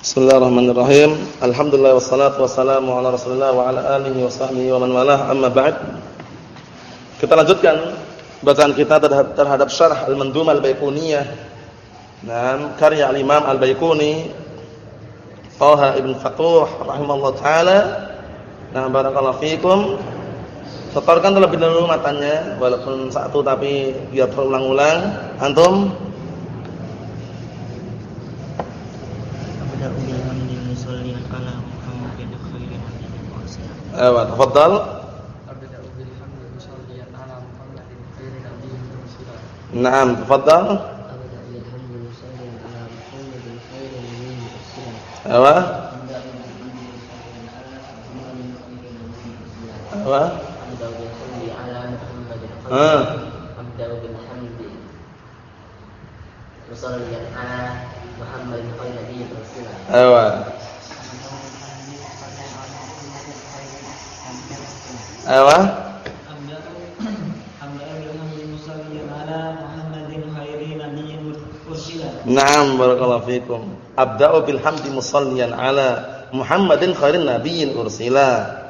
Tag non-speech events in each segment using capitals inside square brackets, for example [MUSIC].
Bismillahirrahmanirrahim. Alhamdulillah wassalatu wassalamu ala Rasulillah wa ala alihi wa sahbihi wa man walah. Amma ba'd. Kita lanjutkan bacaan kita terhadap, terhadap syarah Al-Mandumah Al-Baiquniyah. Nah, karya Al-Imam Al-Baiquni Thaha Ibn Fatuh rahimallahu taala. Nah, barakallahu fikum. Setorkan terlebih dahulu matanya walaupun satu tapi biar terulang-ulang. Antum Ewa, tafadhal. Naam, tafadhal. Ewa. Ewa. Ah. Naam barakallahu fikum. Abda'u bil hamdi musalliyan ala Muhammadin khairin nabiyyin ursila.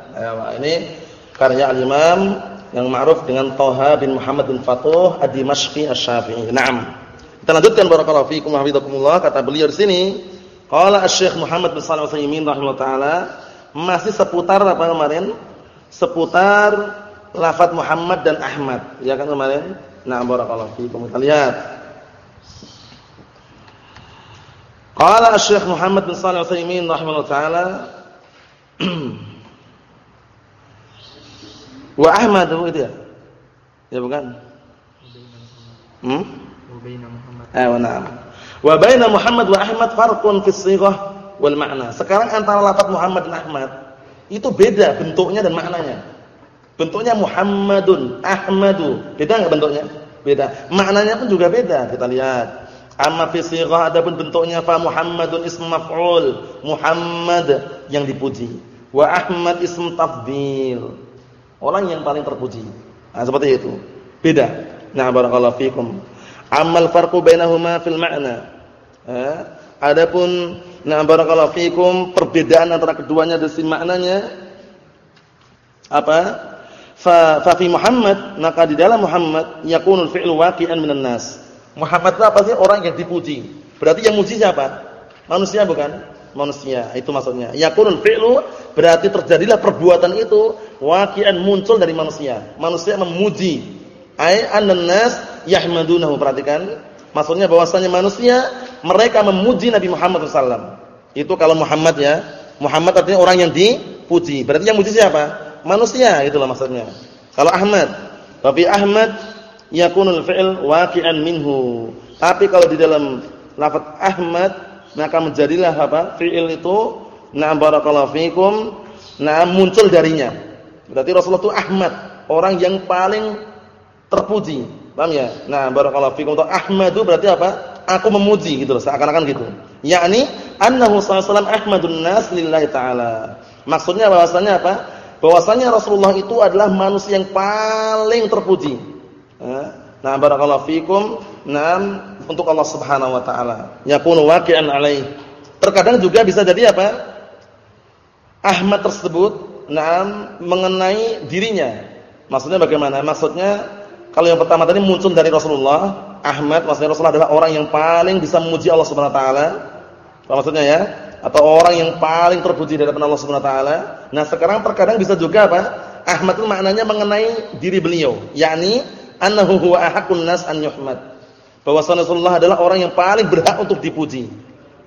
Ini karya al-Imam yang ma'ruf dengan Thaha bin Muhammad bin Fatuh ad-Dimashqi asy-Syafi'i. Naam. Kita lanjutkan barakallahu fikum hafizakumullah kata beliau di sini, qala Asy-Syaikh Muhammad bin Shalih Al-Utsaimin rahimahullah taala masih seputar apa kemarin? seputar lafaz Muhammad dan Ahmad. Ya kan kemarin? Nah, barakallahu fiikum. Kita lihat. Qala Asy-Syaikh Muhammad bin Shalih Al-Utsaimin rahimahullah taala [CLEARS THROAT] Wa Ahmad itu ya? Ya bukan? Hmm? Muhammad. Eh, wa na'am. Wa baina Muhammad wa Ahmad farqun fi shighah wal ma'na. Sekarang antara lafaz Muhammad dan Ahmad itu beda bentuknya dan maknanya. Bentuknya Muhammadun, Ahmadu. Beda enggak bentuknya? Beda. Maknanya pun juga beda. Kita lihat. Amma fi sighah adapun bentuknya fa Muhammadun ism maf'ul, Muhammad yang dipuji. Wa Ahmad ism tafdhil. Orang yang paling terpuji. Nah, seperti itu. Beda. Nah, barakallahu fikum. Amal farqu bainahuma fil ma'na. Eh, adapun Nah, barakallahu fikum, perbedaan antara keduanya dari maknanya apa? Fa, fa fi Muhammad, maka di dalam Muhammad yakunul fi'lu waqi'an minan nas. Muhammad itu apa sih? Orang yang dipuji. Berarti yang muji siapa? Manusia bukan? Manusia. Itu maksudnya. Yakunul fi'lu berarti terjadilah perbuatan itu waqi'an muncul dari manusia. Manusia memuji. Ai annan nas yahmadunahu. Perhatikan. Maksudnya bahwasanya manusia mereka memuji Nabi Muhammad SAW. Itu kalau Muhammad ya. Muhammad artinya orang yang dipuji. Berarti yang muji siapa? Manusia, itulah maksudnya. Kalau Ahmad, tapi Ahmad yakunul fi'il waqi'an minhu. Tapi kalau di dalam lafaz Ahmad maka menjadilah apa? Fi'il itu na'am barakallahu fikum, na'am muncul darinya. Berarti Rasulullah itu Ahmad, orang yang paling terpuji. Paham ya? Nah, barakallahu fikum. Untuk Ahmadu berarti apa? aku memuji gitu loh, seakan-akan gitu. Yakni annahu sallallahu ahmadun nas lillahi taala. Maksudnya bahwasanya apa? Bahwasanya Rasulullah itu adalah manusia yang paling terpuji. Nah, barakallahu fikum. Naam untuk Allah Subhanahu wa taala. Yakunu waqi'an alaih. Terkadang juga bisa jadi apa? Ahmad tersebut naam mengenai dirinya. Maksudnya bagaimana? Maksudnya kalau yang pertama tadi muncul dari Rasulullah, Ahmad maksudnya Rasulullah adalah orang yang paling bisa memuji Allah Subhanahu wa taala. Maksudnya ya? Atau orang yang paling terpuji dari Allah Subhanahu wa taala. Nah, sekarang terkadang bisa juga apa? Ahmad itu maknanya mengenai diri beliau, yakni annahu huwa ahakun nas an yuhmad. Bahwa Rasulullah adalah orang yang paling berhak untuk dipuji.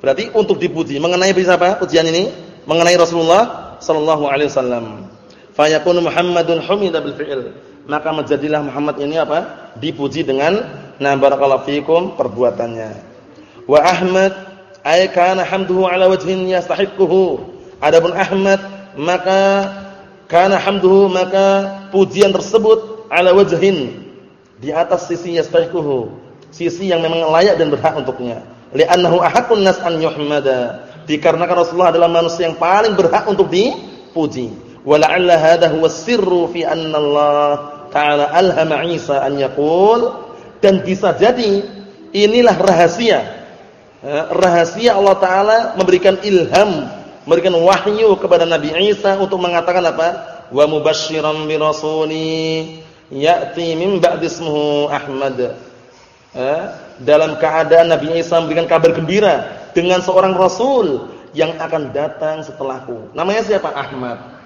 Berarti untuk dipuji. Mengenai siapa pujian ini? Mengenai Rasulullah sallallahu alaihi wasallam. Fa yakunu Muhammadun humida bil fi'il. Maka menjadilah Muhammad ini apa? Dipuji dengan Nah barakallahu fikum perbuatannya. Wa Ahmad ay kana hamduhu ala wajhin yastahiquhu. Adapun Ahmad maka kana hamduhu maka pujian tersebut ala wajhin di atas sisi yastahiquhu. Sisi yang memang layak dan berhak untuknya. Li'annahu ahakun nas an yuhmada. Dikarenakan Rasulullah adalah manusia yang paling berhak untuk dipuji. Wa la'alla hadha huwa sirru fi anna Allah ta'ala alhama Isa an yaqul dan bisa jadi inilah rahasia eh, rahasia Allah taala memberikan ilham, memberikan wahyu kepada Nabi Isa untuk mengatakan apa? Wa mubasysyiran bi rasuli ya'ti min ba'di ismuhu Ahmad. Dalam keadaan Nabi Isa memberikan kabar gembira dengan seorang rasul yang akan datang setelahku. Namanya siapa? Ahmad.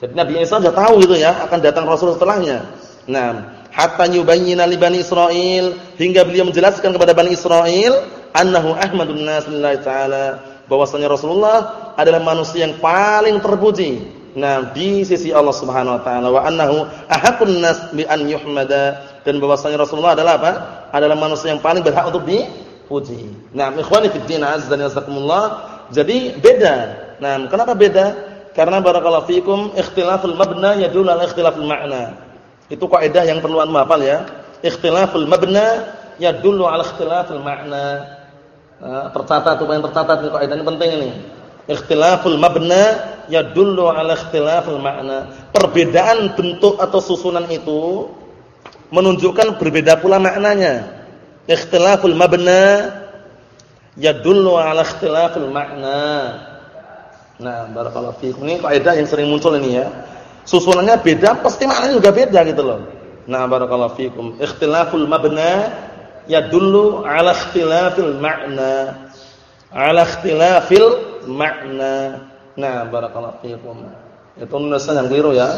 Jadi Nabi Isa sudah tahu gitu ya, akan datang rasul setelahnya. Nah, hatta yubayyina li bani Israil hingga beliau menjelaskan kepada bani Israil annahu ahmadun nas lillahi taala bahwasanya Rasulullah adalah manusia yang paling terpuji nah di sisi Allah Subhanahu wa taala wa annahu ahakun nas bi an yuhmada. Dan bahwasanya Rasulullah adalah apa? Adalah manusia yang paling berhak untuk dipuji. Nah ikhwani fid din azza wa jazakumullah jadi beda. Nah kenapa beda? Karena barakallahu fikum ikhtilaful mabna yadullu ala ikhtilafil ma'na. Itu kaidah yang perlu anda hafal ya. Ikhtilaful mabna yadullu ala ikhtilafil ma'na. Nah, tercatat tuh yang tercatat ini kaidah ini penting ini. Ikhtilaful mabna yadullu ala ikhtilafil ma'na. Perbedaan bentuk atau susunan itu menunjukkan berbeda pula maknanya. Ikhtilaful mabna yadullu ala ikhtilafil ma'na. Nah, barakallahu fiikum. Ini kaidah yang sering muncul ini ya susunannya beda, pasti maknanya juga beda gitu loh. Nah, barakallahu fikum. Ikhtilaful mabna yadullu ala ikhtilafil ma'na. Ala ikhtilafil ma'na. Nah, barakallahu fikum. Itu nulisan yang keliru ya.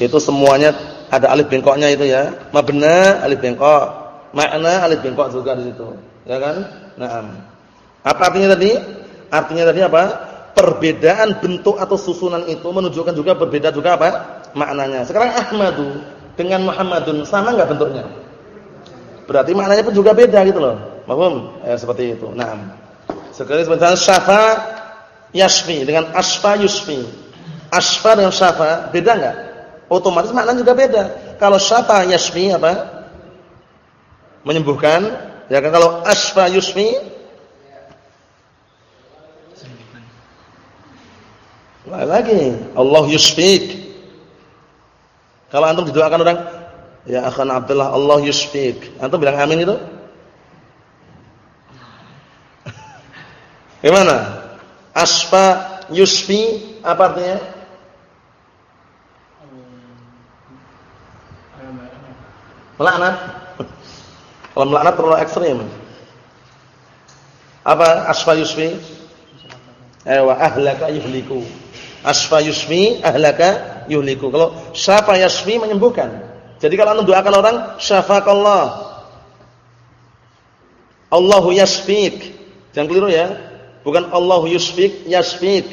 Itu semuanya ada alif bengkoknya itu ya. Mabna alif bengkok. Makna alif bengkok juga di situ. Ya kan? Nah, Apa artinya tadi? Artinya tadi apa? perbedaan bentuk atau susunan itu menunjukkan juga berbeda juga apa? maknanya. Sekarang Ahmadu dengan Muhammadun sama enggak bentuknya? Berarti maknanya pun juga beda gitu loh. Paham? Ya seperti itu. Naam. Sekali sebentar syafa yashfi dengan asfa yusfi. Asfa dengan syafa beda enggak? Otomatis maknanya juga beda. Kalau syafa yashfi apa? Menyembuhkan. Ya kan kalau asfa yusfi Lain lagi, Allah yusfik. Kalau antum didoakan orang, ya akhan Abdullah Allah yusfik. Antum bilang amin itu? Gimana? Asfa yusfi apa artinya? Melaknat. Kalau melaknat terlalu ekstrim. Apa asfa yusfi? Ewa ahlaka yuhliku. Asfa yusmi ahlaka yuhliku. Kalau syafa yasmi menyembuhkan. Jadi kalau anda doakan orang syafaqallah. Allahu yasfik. Jangan keliru ya. Bukan Allahu yusfik, yasfik.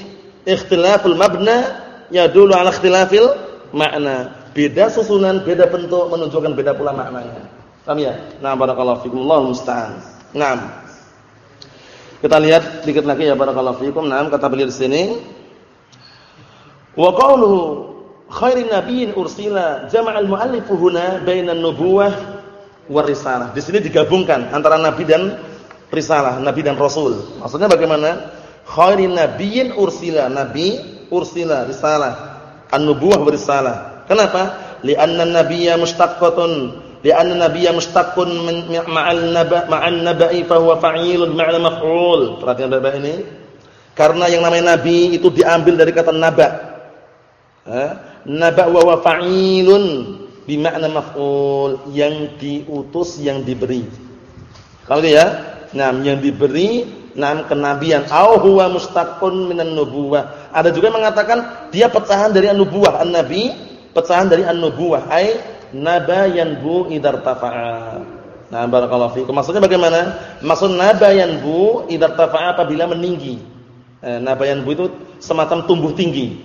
Ikhtilaful mabna yadullu ala ikhtilafil makna. Beda susunan, beda bentuk menunjukkan beda pula maknanya. Paham ya? Nah, barakallahu fikum. Allahu musta'an. Kita lihat dikit lagi ya barakallahu fikum. Naam kata beliau di sini Wa qawluhu khairin nabiyyin ursila jama'al muallifu huna bainan nubuwah war risalah. Di sini digabungkan antara nabi dan risalah, nabi dan rasul. Maksudnya bagaimana? Khairin nabiyyin ursila, nabi ursila risalah, an-nubuwah war risalah. Kenapa? Li'anna an-nabiyya mustaqqatun li'anna nabiyya mustaqqun ma'al naba ma'an naba'i fa huwa fa'ilun ma'al maf'ul. Perhatian Bapak ini. Karena yang namanya nabi itu diambil dari kata naba naba wa fa'ilun bimakna maf'ul yang diutus yang diberi. Kalau ya, nah yang diberi nam kenabian au huwa mustaqun minan nubuwah. Ada juga yang mengatakan dia pecahan dari an-nubuwah, an-nabi pecahan dari an-nubuwah, ai naba yanbu idar tafa'a. Nah, barakallahu fiikum. Maksudnya bagaimana? Maksud naba yanbu idar tafa'a apabila meninggi. Eh, naba yanbu itu semacam tumbuh tinggi.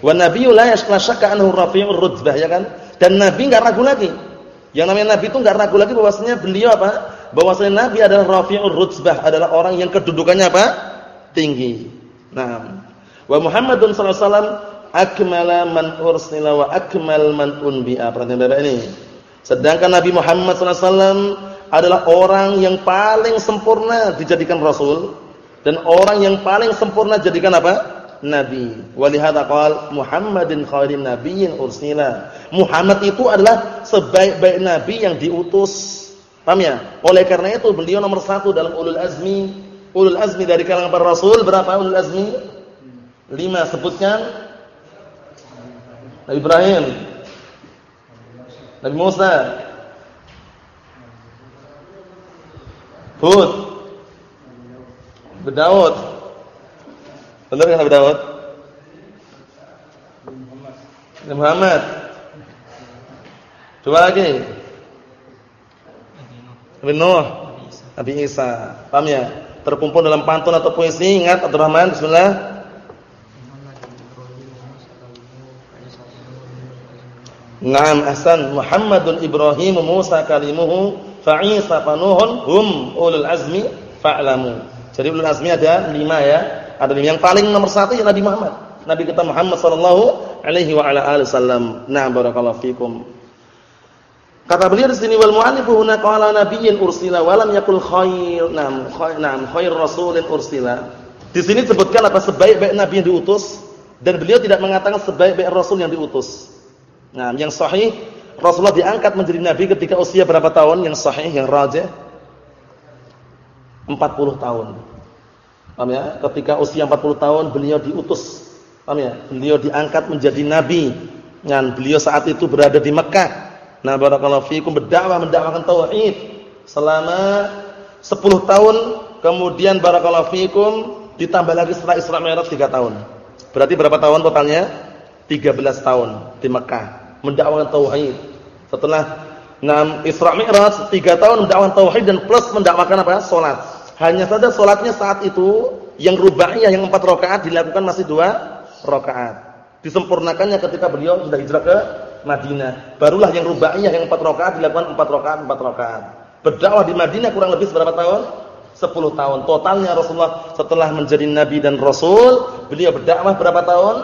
Wa nabiyyu la yashka anhu rafi'ur rutbah ya kan? Dan nabi enggak ragu lagi. Yang namanya nabi itu enggak ragu lagi bahwasanya beliau apa? Bahwasanya nabi adalah rafi'ur rutbah, adalah orang yang kedudukannya apa? tinggi. Nah, wa Muhammadun sallallahu alaihi wasallam akmala man ursila wa akmal man unbi'a. Perhatian Bapak ini. Sedangkan Nabi Muhammad sallallahu alaihi wasallam adalah orang yang paling sempurna dijadikan rasul dan orang yang paling sempurna dijadikan apa? nabi. Walihada qala Muhammadin khairin nabiyyin ursila. Muhammad itu adalah sebaik-baik nabi yang diutus. Paham ya? Oleh karena itu beliau nomor satu dalam ulul azmi ulul azmi dari kalangan para rasul berapa ulul azmi? Lima sebutkan. Nabi Ibrahim. Nabi Musa. Hud. Nabi Daud. Benar kan Nabi Daud? Nabi Muhammad. Coba lagi. Nabi Nuh. Nabi Isa. Paham ya? Terkumpul dalam pantun atau puisi. Ingat Abdurrahman. Bismillah. Naam ahsan Muhammadun Ibrahim Musa kalimuhu fa Isa fa Nuhun hum ulul azmi fa'lamu. Jadi ulul azmi ada lima ya. Ada lima. Yang paling nomor satu ya Nabi Muhammad. Nabi kita Muhammad sallallahu alaihi wa ala alihi wasallam. Na'am barakallahu fikum. Kata beliau di sini wal mu'allifu huna qala nabiyyin ursila wa lam yakul khair. Naam, khair naam khair rasulin ursila. Di sini disebutkan apa sebaik-baik nabi yang diutus dan beliau tidak mengatakan sebaik-baik rasul yang diutus. Nah, yang sahih Rasulullah diangkat menjadi nabi ketika usia berapa tahun? Yang sahih, yang rajih 40 tahun. Paham ya? Ketika usia 40 tahun beliau diutus. Paham ya? Beliau diangkat menjadi nabi. Dan beliau saat itu berada di Mekah. Nah, barakallahu fiikum berdakwah mendakwakan tauhid selama 10 tahun, kemudian barakallahu fiikum ditambah lagi setelah Isra Mi'raj 3 tahun. Berarti berapa tahun totalnya? 13 tahun di Mekah mendakwakan tauhid. Setelah enam Isra Mi'raj, 3 tahun mendakwakan tauhid dan plus mendakwakan apa? salat. Hanya saja salatnya saat itu yang rubaiyah yang 4 rakaat dilakukan masih 2 rakaat. Disempurnakannya ketika beliau sudah hijrah ke Madinah. Barulah yang rubaiyah yang 4 rakaat dilakukan 4 rakaat 4 rakaat. Berdakwah di Madinah kurang lebih berapa tahun? 10 tahun. Totalnya Rasulullah setelah menjadi nabi dan rasul, beliau berdakwah berapa tahun?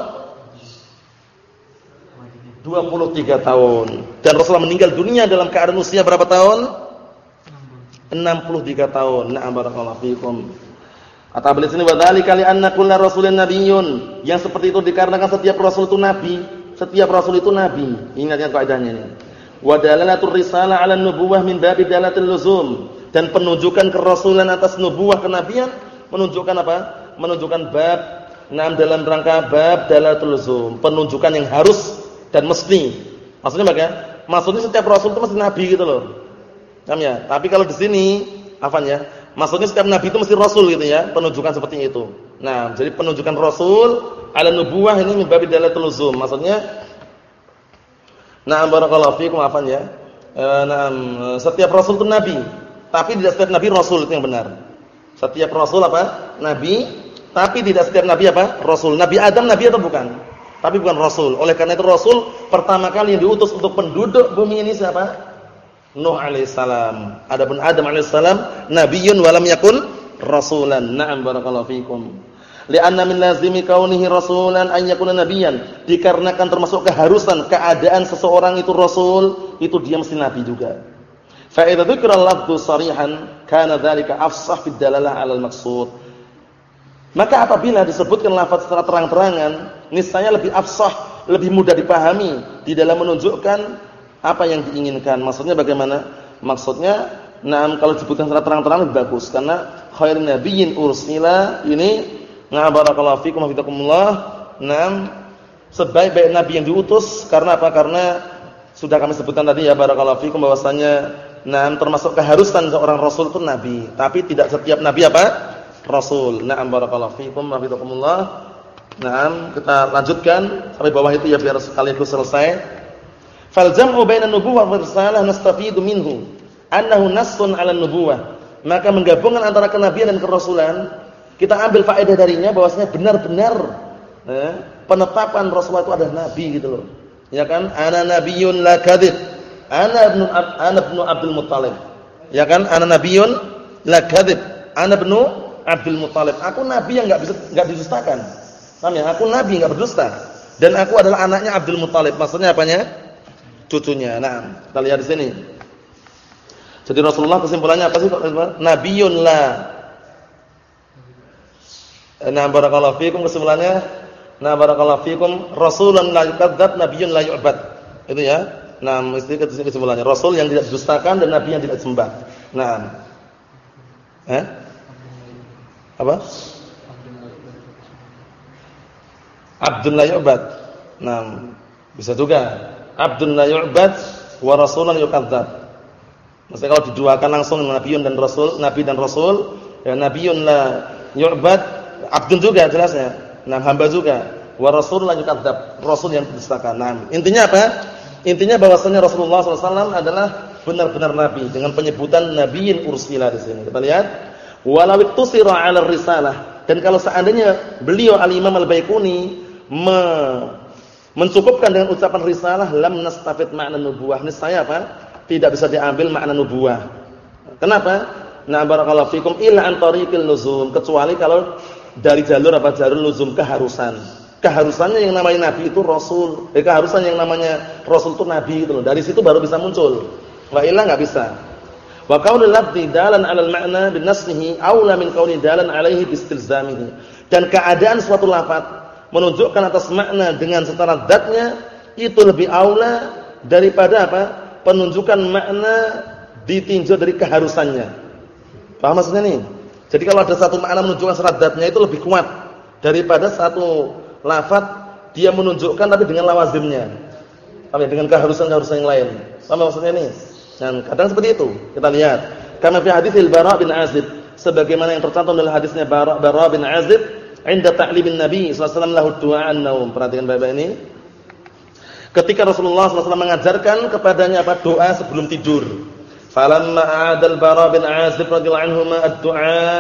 23 tahun. Dan Rasulullah meninggal dunia dalam keadaan usia berapa tahun? 63 tahun. Na'am barakallahu fikum. Kata beliau sini wadali kali anna kullu rasulin nabiyyun. Yang seperti itu dikarenakan setiap rasul itu nabi. Setiap rasul itu nabi. Ingat yang kaidahnya ini. Wa dalalatul risalah 'ala nubuwah min babi dalatil luzum. Dan penunjukan kerasulan atas nubuwah kenabian menunjukkan apa? Menunjukkan bab Nah, dalam rangka bab dalatul luzum, penunjukan yang harus dan mesti. Maksudnya bagaimana? Maksudnya setiap rasul itu mesti nabi gitu loh. Paham ya? Tapi kalau di sini ya? Maksudnya setiap nabi itu mesti rasul gitu ya, penunjukan seperti itu. Nah, jadi penunjukan rasul ala nubuwah ini min babi dalatul luzum. Maksudnya Na'am barakallahu fiikum afan ya. E, nah, setiap rasul itu nabi, tapi tidak setiap nabi rasul itu yang benar. Setiap rasul apa? Nabi, tapi tidak setiap nabi apa? Rasul. Nabi Adam nabi atau bukan? tapi bukan rasul. Oleh karena itu rasul pertama kali yang diutus untuk penduduk bumi ini siapa? Nuh alaihissalam. Adapun Adam alaihissalam nabiyyun wa lam yakun rasulan. Na'am barakallahu fikum. Li'anna min lazimi kaunihi rasulan an yakuna nabiyyan. Dikarenakan termasuk keharusan keadaan seseorang itu rasul, itu dia mesti nabi juga. Fa idza dzukira lafdhu sarihan kana dzalika afsah fid dalalah 'ala al-maqsud. Maka apabila disebutkan lafaz secara terang-terangan, niscaya lebih afsah, lebih mudah dipahami di dalam menunjukkan apa yang diinginkan. Maksudnya bagaimana? Maksudnya, nah kalau disebutkan secara terang-terangan bagus karena khairun nabiyyin ursila ini na barakallahu fikum wa fidakumullah. Naam sebaik-baik nabi yang diutus karena apa? Karena sudah kami sebutkan tadi ya barakallahu fikum bahwasanya nah termasuk keharusan seorang rasul itu nabi, tapi tidak setiap nabi apa? Rasul. Na'am barakallahu fiikum wa fiikumullah. Naam, kita lanjutkan sampai bawah itu ya biar sekaligus selesai. Fal jam'u bainan nubuwah wa risalah nastafidu minhu annahu nassun 'ala nubuwah. Maka menggabungkan antara kenabian dan kerasulan, kita ambil faedah darinya bahwasanya benar-benar eh, penetapan Rasulullah itu adalah nabi gitu loh. Ya kan? Ana nabiyyun la kadzib. Ana ibnu ana ibnu Abdul Muthalib. Ya kan? Ana nabiyyun la kadzib. Ana ibnu Abdul Muthalib. Aku nabi yang enggak bisa enggak didustakan. Paham ya? Aku nabi enggak berdusta. Dan aku adalah anaknya Abdul Muthalib. Maksudnya apanya? Cucunya. Nah, kita lihat di sini. Jadi Rasulullah kesimpulannya apa sih? Nabiyun la. Nah, barakallahu fikum kesimpulannya. Nah, barakallahu fikum rasulun la yukadzdzab, nabiyyun la yu'bad. Itu ya. Nah, mesti kesimpulannya. Rasul yang tidak didustakan dan nabi yang tidak disembah. Nah. Eh? Apa? Abdun la yu'bad. Nah, bisa juga. Abdun la yu'bad wa rasulun yukadzdzab. Maksudnya kalau diduakan langsung nabiun dan rasul, nabi dan rasul, ya nabiun la yu'bad, abdun juga jelasnya. Nah, hamba juga. Wa rasul la yukadzdzab. Rasul yang didustakan. Nah, intinya apa? Intinya bahwasanya Rasulullah SAW adalah benar-benar nabi dengan penyebutan nabiyin ursila di sini. Kita lihat, walau tusira 'ala risalah dan kalau seandainya beliau Al-Imam Al-Baiquni me mencukupkan dengan ucapan risalah lam nastafid makna nubuwah. Ini saya apa? Tidak bisa diambil makna nubuwah. Kenapa? Nah barakallahu fikum illa an tariqil luzum, kecuali kalau dari jalur apa jalur luzum keharusan. Keharusannya yang namanya nabi itu rasul. Eh keharusan yang namanya rasul itu nabi itu loh. Dari situ baru bisa muncul. Wa illa enggak bisa. Wa qaulul lafzi dalan 'alal ma'na bin nasnihi aula min qauli dalan 'alaihi bistilzamihi. Dan keadaan suatu lafaz menunjukkan atas makna dengan setara datnya itu lebih aula daripada apa? penunjukan makna ditinjau dari keharusannya. Paham maksudnya nih? Jadi kalau ada satu makna menunjukkan setara datnya itu lebih kuat daripada satu lafaz dia menunjukkan tapi dengan lawazimnya. Paham ya? Dengan keharusan-keharusan yang lain. Paham maksudnya nih? Dan kadang seperti itu. Kita lihat. Kama fi hadits Bara bin Azib sebagaimana yang tercantum dalam hadisnya Bara, Bara bin Azib Inda ta'limin Nabi sallallahu lahu du'aan naum. Perhatikan Bapak ini. Ketika Rasulullah SAW mengajarkan kepadanya apa doa sebelum tidur. Falamma a'adal Bara bin Azib radhiyallahu anhu ad-du'a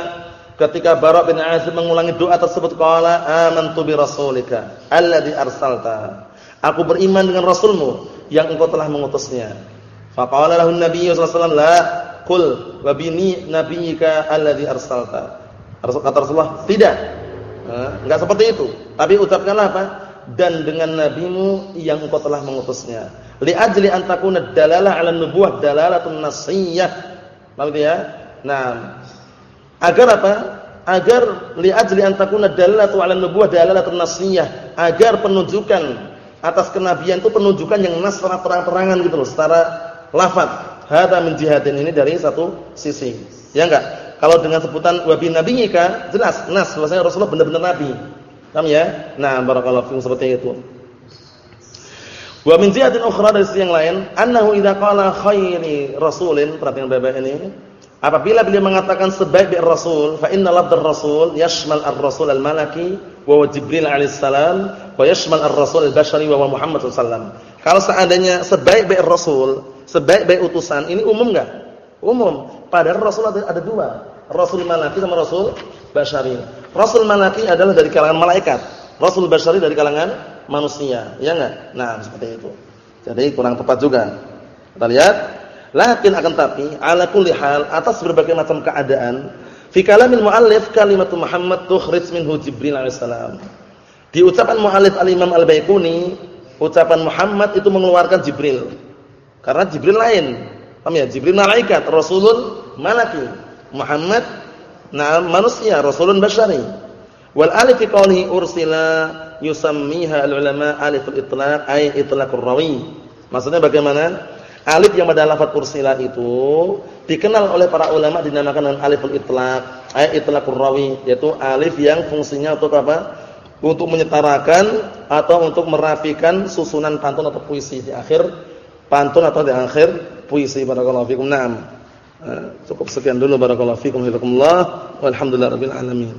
ketika Bara bin Azib mengulangi doa tersebut qala amantu bi rasulika alladhi arsalta. Aku beriman dengan rasulmu yang engkau telah mengutusnya. Faqala lahu an-nabiy sallallahu alaihi wasallam la qul wa bini nabiyyika alladhi arsalta. Kata Rasulullah, tidak enggak seperti itu. Tapi ucapkanlah apa? Dan dengan nabimu yang engkau telah mengutusnya. Li ajli an takuna dalalah 'ala nubuwah dalalatun nasiyah. Paham ya? Nah, agar apa? Agar li ajli an takuna dalalatu 'ala nubuwah dalalatun nasiyah, agar penunjukan atas kenabian itu penunjukan yang nas secara terang-terangan gitu loh, secara lafaz. Hada min jihadin ini dari satu sisi. Ya enggak? Kalau dengan sebutan wa bi nabiyyika jelas nas bahwasanya Rasulullah benar-benar nabi. Paham ya? Nah, barakallahu fikum seperti itu. Wa min ziyatin ukhra dari sisi yang lain, annahu idza qala khairi rasulin, perhatikan Bapak ini, apabila beliau mengatakan sebaik-baik rasul, fa inna lafdhar rasul yashmal ar-rasul al-malaki wa Jibril alaihi salam wa yashmal ar-rasul al-bashari wa Muhammad sallallahu. Kalau seandainya sebaik-baik rasul, sebaik-baik utusan, ini umum enggak? Umum. Padahal Rasul ada dua. Rasul malaki sama Rasul basyari. Rasul malaki adalah dari kalangan malaikat. Rasul basyari dari kalangan manusia. Ya enggak? Nah, seperti itu. Jadi kurang tepat juga. Kita lihat. Lakin akan tapi ala kulli hal atas berbagai macam keadaan fi kalamil muallif kalimatu Muhammad tukhrij minhu Jibril alaihissalam. Di ucapan muallif al-Imam Al-Baiquni, ucapan Muhammad itu mengeluarkan Jibril. Karena Jibril lain, Paham ya? Jibril malaikat, rasulun malaki. Muhammad nah manusia, rasulun basyari. Wal alif qawlihi ursila yusammiha al-ulama aliful itlaq ay itlaqur rawi. Maksudnya bagaimana? Alif yang pada lafaz ursila itu dikenal oleh para ulama dinamakan dengan aliful itlaq, ay itlaqur rawi, yaitu alif yang fungsinya untuk apa? Untuk menyetarakan atau untuk merapikan susunan pantun atau puisi di akhir pantun atau di akhir puisi barakallahu fikum. Naam. Eh, cukup sekian dulu barakallahu fikum. Walhamdulillah rabbil alamin.